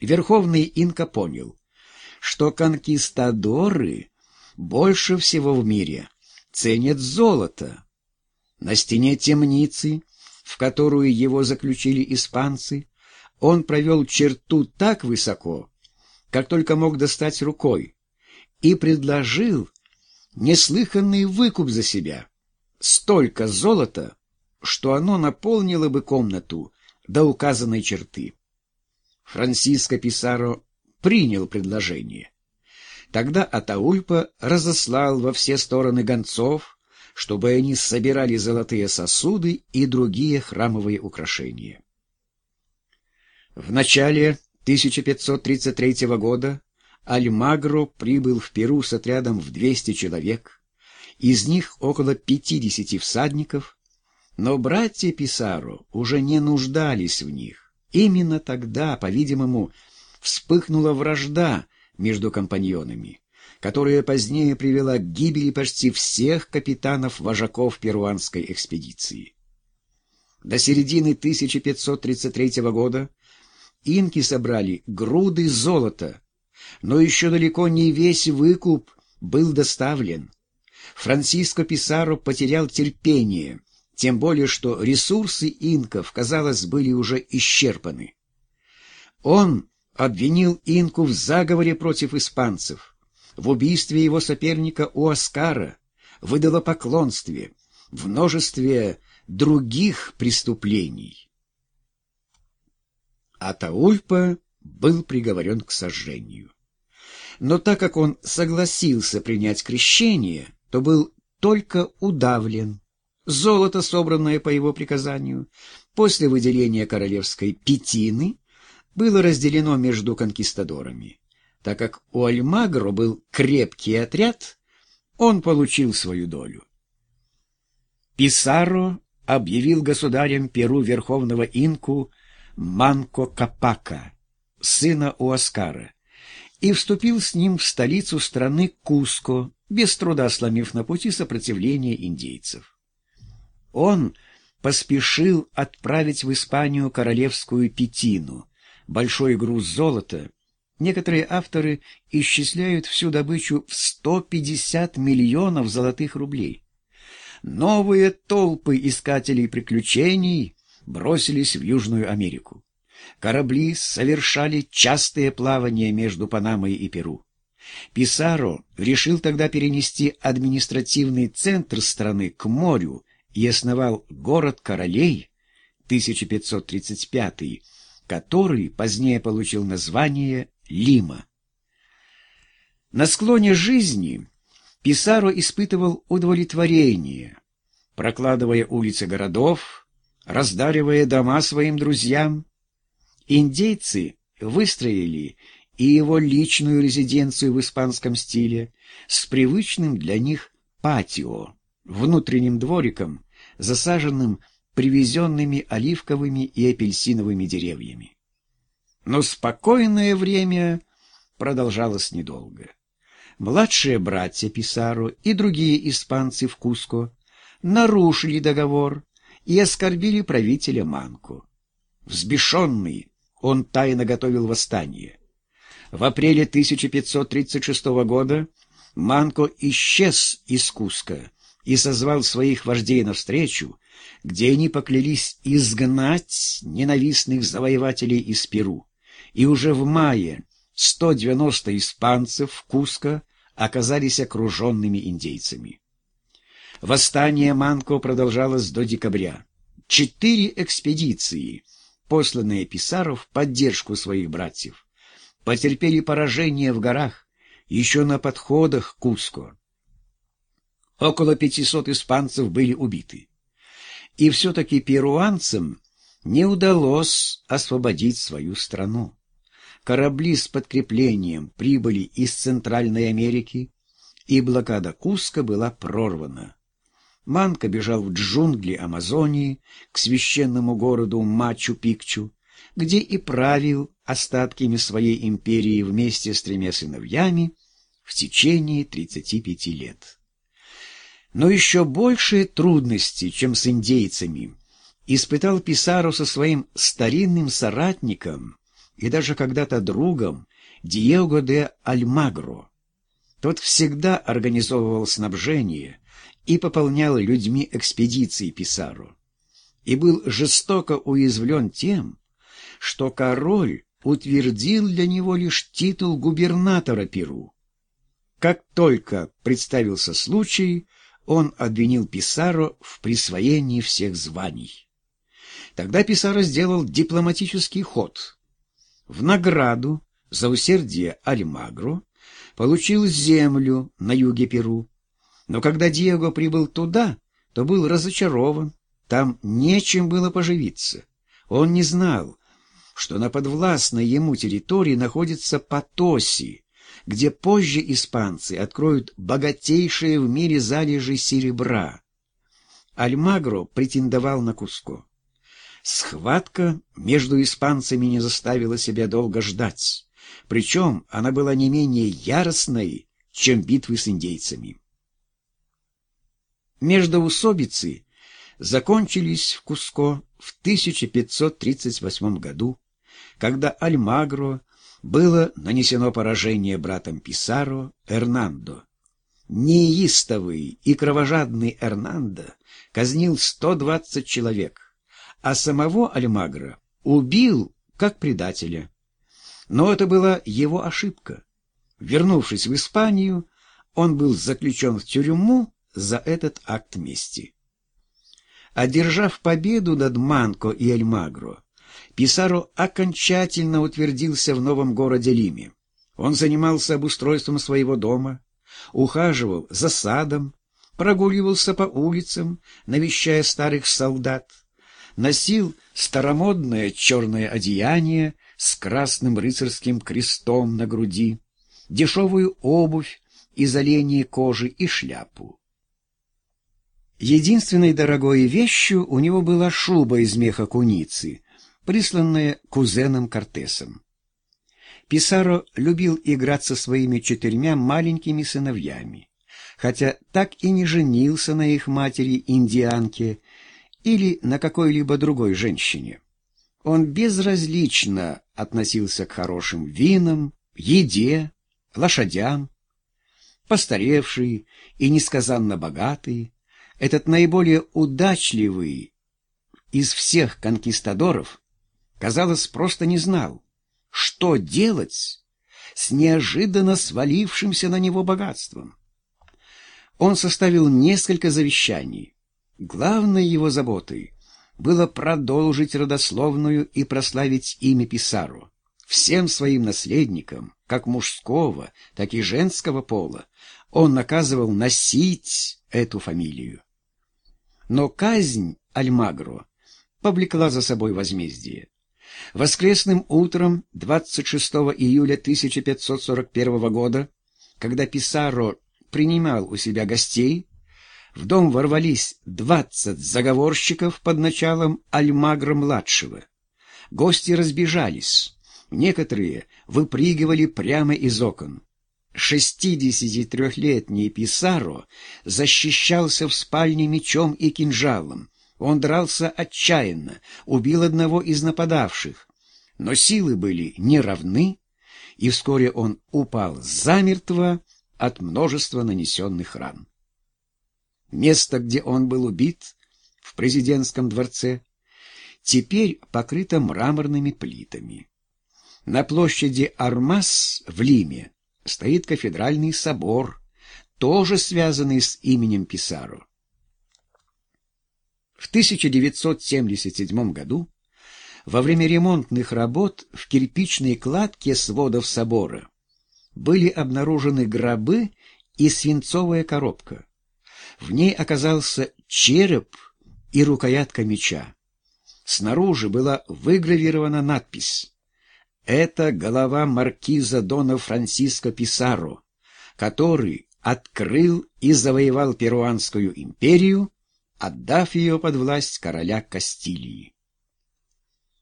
Верховный инка понял, что конкистадоры больше всего в мире ценят золото. На стене темницы, в которую его заключили испанцы, он провел черту так высоко, как только мог достать рукой, и предложил неслыханный выкуп за себя. Столько золота, что оно наполнило бы комнату до указанной черты. Франциско Писаро принял предложение. Тогда Атаульпа разослал во все стороны гонцов, чтобы они собирали золотые сосуды и другие храмовые украшения. В начале 1533 года Альмагро прибыл в Перу с отрядом в 200 человек, из них около 50 всадников, но братья Писаро уже не нуждались в них. Именно тогда, по-видимому, вспыхнула вражда между компаньонами, которая позднее привела к гибели почти всех капитанов-вожаков перуанской экспедиции. До середины 1533 года инки собрали груды золота, но еще далеко не весь выкуп был доставлен. Франциско Писаро потерял терпение, тем более что ресурсы инков, казалось, были уже исчерпаны. Он обвинил инку в заговоре против испанцев, в убийстве его соперника Уаскара, в идолопоклонстве, в множестве других преступлений. Атаульпа был приговорен к сожжению. Но так как он согласился принять крещение, то был только удавлен. Золото, собранное по его приказанию, после выделения королевской пятины, было разделено между конкистадорами. Так как у Альмагро был крепкий отряд, он получил свою долю. Писаро объявил государем Перу верховного инку Манко Капака, сына Уаскара, и вступил с ним в столицу страны Куско, без труда сломив на пути сопротивление индейцев. Он поспешил отправить в Испанию королевскую пятину, большой груз золота. Некоторые авторы исчисляют всю добычу в 150 миллионов золотых рублей. Новые толпы искателей приключений бросились в Южную Америку. Корабли совершали частые плавания между Панамой и Перу. Писаро решил тогда перенести административный центр страны к морю и основал город королей 1535 который позднее получил название Лима. На склоне жизни Писаро испытывал удовлетворение, прокладывая улицы городов, раздаривая дома своим друзьям. Индейцы выстроили и его личную резиденцию в испанском стиле с привычным для них патио, внутренним двориком, засаженным привезенными оливковыми и апельсиновыми деревьями. Но спокойное время продолжалось недолго. Младшие братья Писаро и другие испанцы в Куско нарушили договор и оскорбили правителя Манку. Взбешенный, он тайно готовил восстание. В апреле 1536 года Манко исчез из Куска и созвал своих вождей навстречу, где они поклялись изгнать ненавистных завоевателей из Перу. И уже в мае 190 испанцев в Куско оказались окруженными индейцами. Восстание Манко продолжалось до декабря. Четыре экспедиции, посланные Писару в поддержку своих братьев, потерпели поражение в горах еще на подходах к Куско. Около 500 испанцев были убиты. И все-таки перуанцам не удалось освободить свою страну. Корабли с подкреплением прибыли из Центральной Америки, и блокада Куска была прорвана. Манка бежал в джунгли Амазонии к священному городу Мачу-Пикчу, где и правил остатками своей империи вместе с тремя сыновьями в течение 35 лет. Но еще большие трудности, чем с индейцами, испытал Писаро со своим старинным соратником, и даже когда-то другом Диего де Альмагро. Тот всегда организовывал снабжение и пополнял людьми экспедиции Писаро, и был жестоко уязвлен тем, что король утвердил для него лишь титул губернатора Перу. Как только представился случай, он обвинил Писаро в присвоении всех званий. Тогда Писаро сделал дипломатический ход. В награду за усердие Альмагро получил землю на юге Перу. Но когда Диего прибыл туда, то был разочарован. Там нечем было поживиться. Он не знал, что на подвластной ему территории находится Потоси, где позже испанцы откроют богатейшие в мире залежи серебра. Альмагро претендовал на Куско. Схватка между испанцами не заставила себя долго ждать, причем она была не менее яростной, чем битвы с индейцами. Междоусобицы закончились в Куско в 1538 году, когда Альмагро было нанесено поражение братом Писаро Эрнандо. Неистовый и кровожадный Эрнандо казнил 120 человек, а самого Альмагро убил как предателя. Но это была его ошибка. Вернувшись в Испанию, он был заключен в тюрьму за этот акт мести. Одержав победу над Манко и Альмагро, Писаро окончательно утвердился в новом городе Лиме. Он занимался обустройством своего дома, ухаживал за садом, прогуливался по улицам, навещая старых солдат, носил старомодное черное одеяние с красным рыцарским крестом на груди, дешевую обувь из оленей кожи и шляпу. Единственной дорогой вещью у него была шуба из меха куницы, присланная кузеном Кортесом. Писаро любил играть со своими четырьмя маленькими сыновьями, хотя так и не женился на их матери-индианке или на какой-либо другой женщине. Он безразлично относился к хорошим винам, еде, лошадям. Постаревший и несказанно богатый, этот наиболее удачливый из всех конкистадоров, казалось, просто не знал, что делать с неожиданно свалившимся на него богатством. Он составил несколько завещаний. Главной его заботой было продолжить родословную и прославить имя Писару. Всем своим наследникам, как мужского, так и женского пола, он наказывал носить эту фамилию. Но казнь Альмагро повлекла за собой возмездие. Воскресным утром 26 июля 1541 года, когда Писаро принимал у себя гостей, в дом ворвались двадцать заговорщиков под началом Альмагра-младшего. Гости разбежались. Некоторые выпрыгивали прямо из окон. Шестидесятитрехлетний Писаро защищался в спальне мечом и кинжалом. Он дрался отчаянно, убил одного из нападавших. Но силы были неравны, и вскоре он упал замертво от множества нанесенных ран. Место, где он был убит, в президентском дворце, теперь покрыто мраморными плитами. На площади Армас в Лиме стоит кафедральный собор, тоже связанный с именем Писаро. В 1977 году во время ремонтных работ в кирпичной кладке сводов собора были обнаружены гробы и свинцовая коробка. В ней оказался череп и рукоятка меча. Снаружи была выгравирована надпись «Это голова маркиза Дона Франсиско Писаро, который открыл и завоевал Перуанскую империю, отдав ее под власть короля Кастилии».